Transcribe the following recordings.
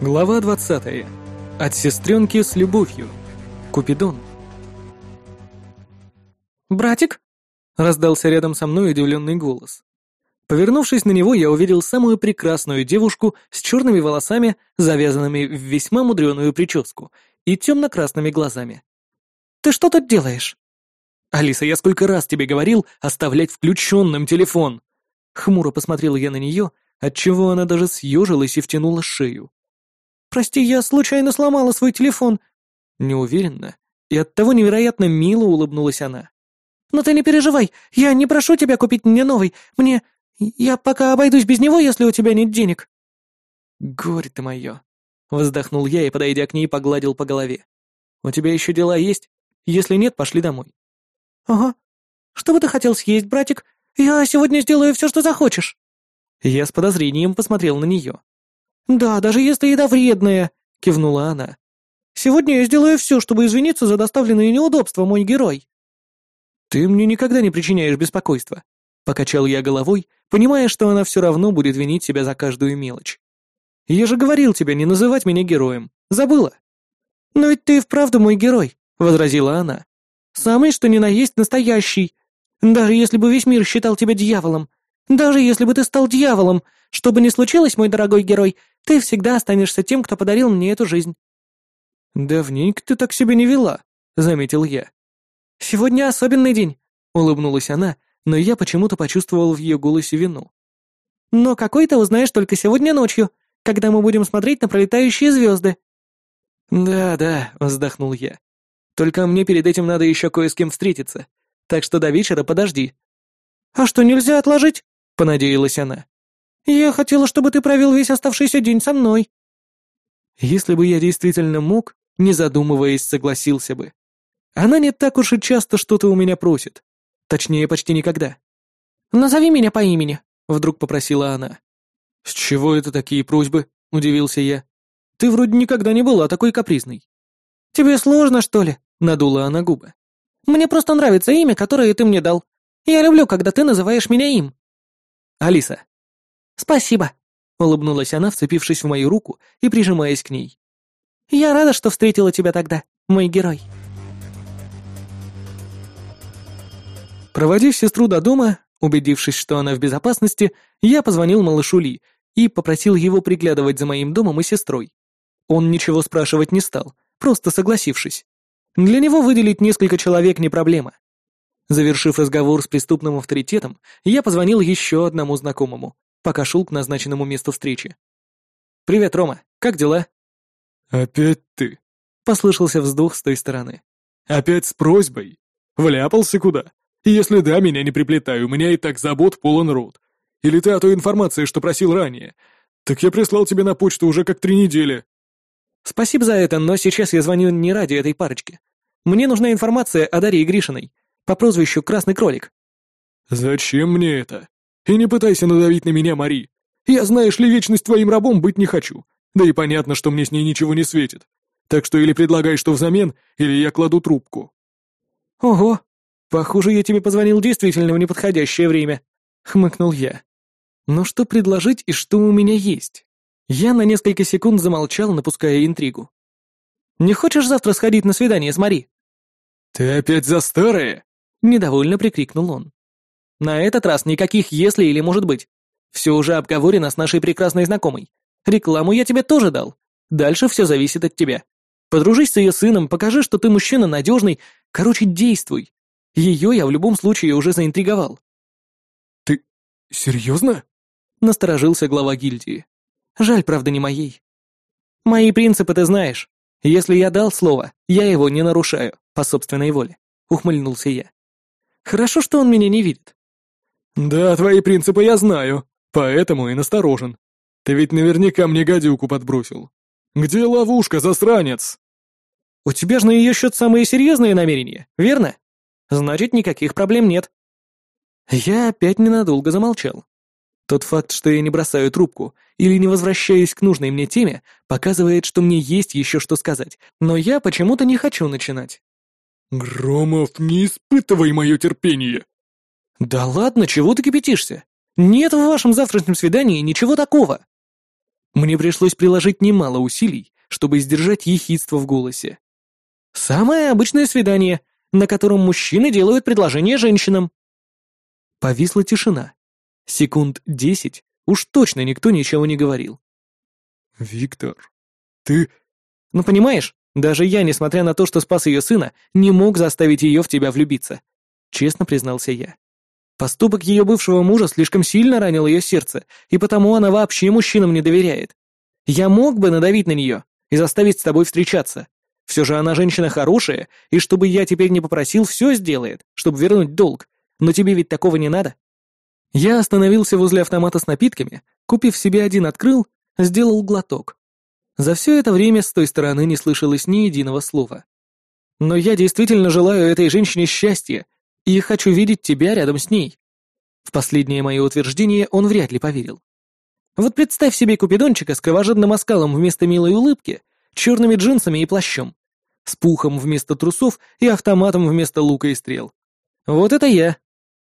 Глава 20. От сестренки с любовью. Купидон. «Братик?» — раздался рядом со мной удивленный голос. Повернувшись на него, я увидел самую прекрасную девушку с черными волосами, завязанными в весьма мудреную прическу, и темно-красными глазами. «Ты что тут делаешь?» «Алиса, я сколько раз тебе говорил оставлять включенным телефон!» Хмуро посмотрел я на нее, отчего она даже съежилась и втянула шею. «Прости, я случайно сломала свой телефон». Неуверенно и оттого невероятно мило улыбнулась она. «Но ты не переживай, я не прошу тебя купить мне новый. Мне... Я пока обойдусь без него, если у тебя нет денег». «Горе ты мое!» — вздохнул я и, подойдя к ней, погладил по голове. «У тебя еще дела есть? Если нет, пошли домой». «Ага. Что бы ты хотел съесть, братик? Я сегодня сделаю все, что захочешь». Я с подозрением посмотрел на нее. «Да, даже если еда вредная», — кивнула она. «Сегодня я сделаю все, чтобы извиниться за доставленные неудобства, мой герой». «Ты мне никогда не причиняешь беспокойства», — покачал я головой, понимая, что она все равно будет винить себя за каждую мелочь. «Я же говорил тебе не называть меня героем. Забыла?» «Но ведь ты вправду мой герой», — возразила она. «Самый, что ни на есть, настоящий. Даже если бы весь мир считал тебя дьяволом, даже если бы ты стал дьяволом, что бы ни случилось, мой дорогой герой, ты всегда останешься тем, кто подарил мне эту жизнь». «Давненько ты так себя не вела», — заметил я. «Сегодня особенный день», — улыбнулась она, но я почему-то почувствовал в ее голосе вину. «Но какой ты узнаешь только сегодня ночью, когда мы будем смотреть на пролетающие звезды». «Да, да», — вздохнул я. «Только мне перед этим надо еще кое с кем встретиться, так что до вечера подожди». «А что, нельзя отложить?» — понадеялась она. «Я хотела, чтобы ты провел весь оставшийся день со мной». Если бы я действительно мог, не задумываясь, согласился бы. Она не так уж и часто что-то у меня просит. Точнее, почти никогда. «Назови меня по имени», — вдруг попросила она. «С чего это такие просьбы?» — удивился я. «Ты вроде никогда не была такой капризной». «Тебе сложно, что ли?» — надула она губы. «Мне просто нравится имя, которое ты мне дал. Я люблю, когда ты называешь меня им». «Алиса». «Спасибо», — улыбнулась она, вцепившись в мою руку и прижимаясь к ней. «Я рада, что встретила тебя тогда, мой герой». Проводив сестру до дома, убедившись, что она в безопасности, я позвонил малышу Ли и попросил его приглядывать за моим домом и сестрой. Он ничего спрашивать не стал, просто согласившись. Для него выделить несколько человек не проблема. Завершив разговор с преступным авторитетом, я позвонил еще одному знакомому, пока шел к назначенному месту встречи. «Привет, Рома, как дела?» «Опять ты?» — послышался вздох с той стороны. «Опять с просьбой? Вляпался куда? Если да, меня не приплетай, у меня и так забот полон рот. Или ты о той информации, что просил ранее? Так я прислал тебе на почту уже как три недели». «Спасибо за это, но сейчас я звоню не ради этой парочки. Мне нужна информация о Дарье Гришиной по прозвищу Красный Кролик». «Зачем мне это? И не пытайся надавить на меня, Мари. Я, знаешь ли, вечность твоим рабом быть не хочу. Да и понятно, что мне с ней ничего не светит. Так что или предлагай что взамен, или я кладу трубку». «Ого, похоже, я тебе позвонил действительно в неподходящее время», — хмыкнул я. «Но что предложить и что у меня есть?» Я на несколько секунд замолчал, напуская интригу. «Не хочешь завтра сходить на свидание с Мари?» «Ты опять за старое?» Недовольно прикрикнул он. На этот раз никаких «если» или «может быть». Все уже обговорено с нашей прекрасной знакомой. Рекламу я тебе тоже дал. Дальше все зависит от тебя. Подружись с ее сыном, покажи, что ты мужчина надежный. Короче, действуй. Ее я в любом случае уже заинтриговал. Ты серьезно? Насторожился глава гильдии. Жаль, правда, не моей. Мои принципы ты знаешь. Если я дал слово, я его не нарушаю, по собственной воле. Ухмыльнулся я. Хорошо, что он меня не видит. Да, твои принципы я знаю, поэтому и насторожен. Ты ведь наверняка мне гадюку подбросил. Где ловушка, засранец? У тебя же на ее счет самые серьезные намерения, верно? Значит, никаких проблем нет. Я опять ненадолго замолчал. Тот факт, что я не бросаю трубку или не возвращаюсь к нужной мне теме, показывает, что мне есть еще что сказать, но я почему-то не хочу начинать. «Громов, не испытывай мое терпение!» «Да ладно, чего ты кипятишься? Нет в вашем завтрашнем свидании ничего такого!» Мне пришлось приложить немало усилий, чтобы сдержать ехидство в голосе. «Самое обычное свидание, на котором мужчины делают предложение женщинам». Повисла тишина. Секунд десять уж точно никто ничего не говорил. «Виктор, ты...» «Ну, понимаешь, даже я, несмотря на то, что спас ее сына, не мог заставить ее в тебя влюбиться», — честно признался я. Поступок ее бывшего мужа слишком сильно ранил ее сердце, и потому она вообще мужчинам не доверяет. Я мог бы надавить на нее и заставить с тобой встречаться. Все же она женщина хорошая, и чтобы я теперь не попросил, все сделает, чтобы вернуть долг. Но тебе ведь такого не надо. Я остановился возле автомата с напитками, купив себе один открыл, сделал глоток. За все это время с той стороны не слышалось ни единого слова. Но я действительно желаю этой женщине счастья и хочу видеть тебя рядом с ней. В последнее мое утверждение он вряд ли поверил. Вот представь себе купидончика с кровожадным оскалом вместо милой улыбки, черными джинсами и плащом, с пухом вместо трусов и автоматом вместо лука и стрел. Вот это я.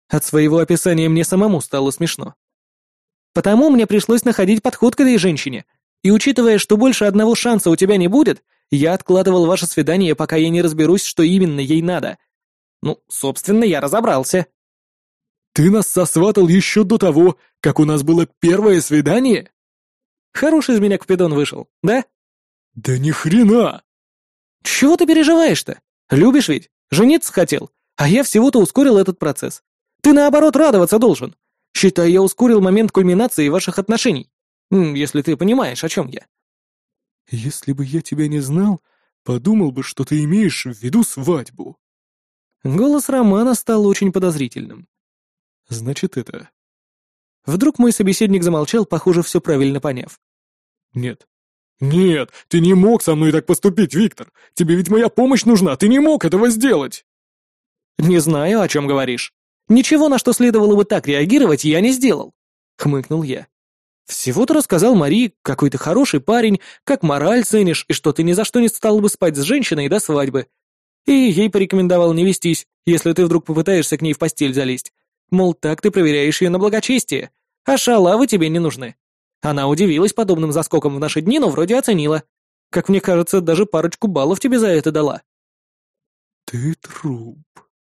От своего описания мне самому стало смешно. Потому мне пришлось находить подход к этой женщине, и учитывая, что больше одного шанса у тебя не будет, я откладывал ваше свидание, пока я не разберусь, что именно ей надо. Ну, собственно, я разобрался. Ты нас сосватал еще до того, как у нас было первое свидание? Хороший из меня Купидон вышел, да? Да ни хрена! Чего ты переживаешь-то? Любишь ведь? Жениться хотел, а я всего-то ускорил этот процесс. Ты наоборот радоваться должен. Считай, я ускорил момент кульминации ваших отношений. Если ты понимаешь, о чем я. Если бы я тебя не знал, подумал бы, что ты имеешь в виду свадьбу. Голос Романа стал очень подозрительным. Значит, это... Вдруг мой собеседник замолчал, похоже, все правильно поняв. Нет. Нет, ты не мог со мной так поступить, Виктор. Тебе ведь моя помощь нужна, ты не мог этого сделать. Не знаю, о чем говоришь. Ничего, на что следовало бы так реагировать, я не сделал. Хмыкнул я. Всего-то рассказал Мари, какой ты хороший парень, как мораль ценишь, и что ты ни за что не стал бы спать с женщиной до свадьбы. И ей порекомендовал не вестись, если ты вдруг попытаешься к ней в постель залезть. Мол, так ты проверяешь ее на благочестие, а шалавы тебе не нужны. Она удивилась подобным заскоком в наши дни, но вроде оценила. Как мне кажется, даже парочку баллов тебе за это дала. Ты труп.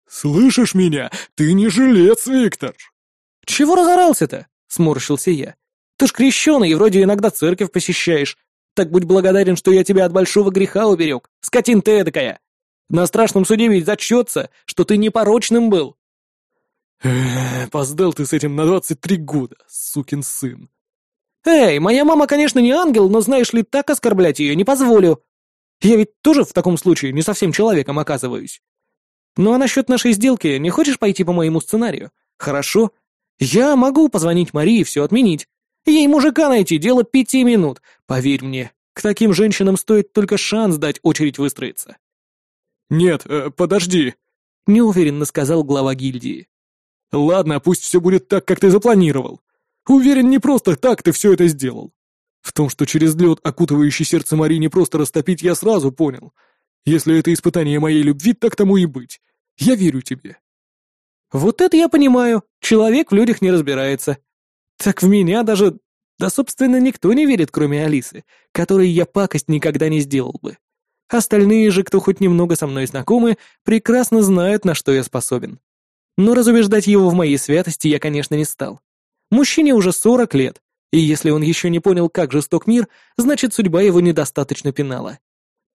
Слышишь меня? Ты не жилец, Виктор. Чего разорался-то? Сморщился я. Ты ж крещеный и вроде иногда церковь посещаешь. Так будь благодарен, что я тебя от большого греха уберег. Скотин ты эдакая. На страшном суде ведь зачтется, что ты непорочным был. Эх, поздал ты с этим на двадцать три года, сукин сын. Эй, моя мама, конечно, не ангел, но знаешь ли, так оскорблять ее не позволю. Я ведь тоже в таком случае не совсем человеком оказываюсь. Ну а насчет нашей сделки, не хочешь пойти по моему сценарию? Хорошо. Я могу позвонить Марии и все отменить. Ей мужика найти, дело пяти минут. Поверь мне, к таким женщинам стоит только шанс дать очередь выстроиться. «Нет, э, подожди», — неуверенно сказал глава гильдии. «Ладно, пусть все будет так, как ты запланировал. Уверен, не просто так ты все это сделал. В том, что через лед, окутывающий сердце Мари, не просто растопить, я сразу понял. Если это испытание моей любви, так тому и быть. Я верю тебе». «Вот это я понимаю. Человек в людях не разбирается. Так в меня даже... Да, собственно, никто не верит, кроме Алисы, которой я пакость никогда не сделал бы. Остальные же, кто хоть немного со мной знакомы, прекрасно знают, на что я способен. Но разубеждать его в моей святости я, конечно, не стал. Мужчине уже 40 лет, и если он еще не понял, как жесток мир, значит, судьба его недостаточно пинала.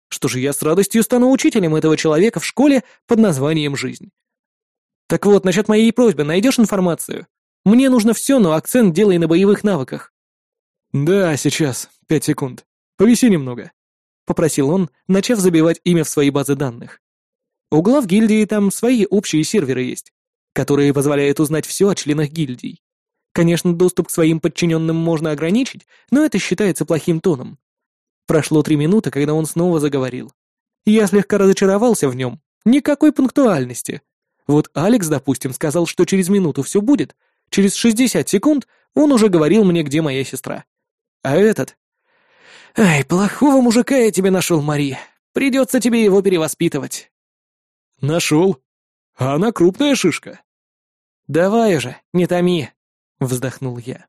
Что же, я с радостью стану учителем этого человека в школе под названием «Жизнь». Так вот, насчет моей просьбы, найдешь информацию? Мне нужно все, но акцент делай на боевых навыках. Да, сейчас. Пять секунд. Повиси немного попросил он, начав забивать имя в свои базы данных. У глав гильдии там свои общие серверы есть, которые позволяют узнать все о членах гильдий. Конечно, доступ к своим подчиненным можно ограничить, но это считается плохим тоном. Прошло три минуты, когда он снова заговорил. Я слегка разочаровался в нем. Никакой пунктуальности. Вот Алекс, допустим, сказал, что через минуту все будет. Через 60 секунд он уже говорил мне, где моя сестра. А этот Ай, плохого мужика я тебе нашел, Мари. Придется тебе его перевоспитывать. Нашел? А она крупная шишка. Давай уже, не томи, вздохнул я.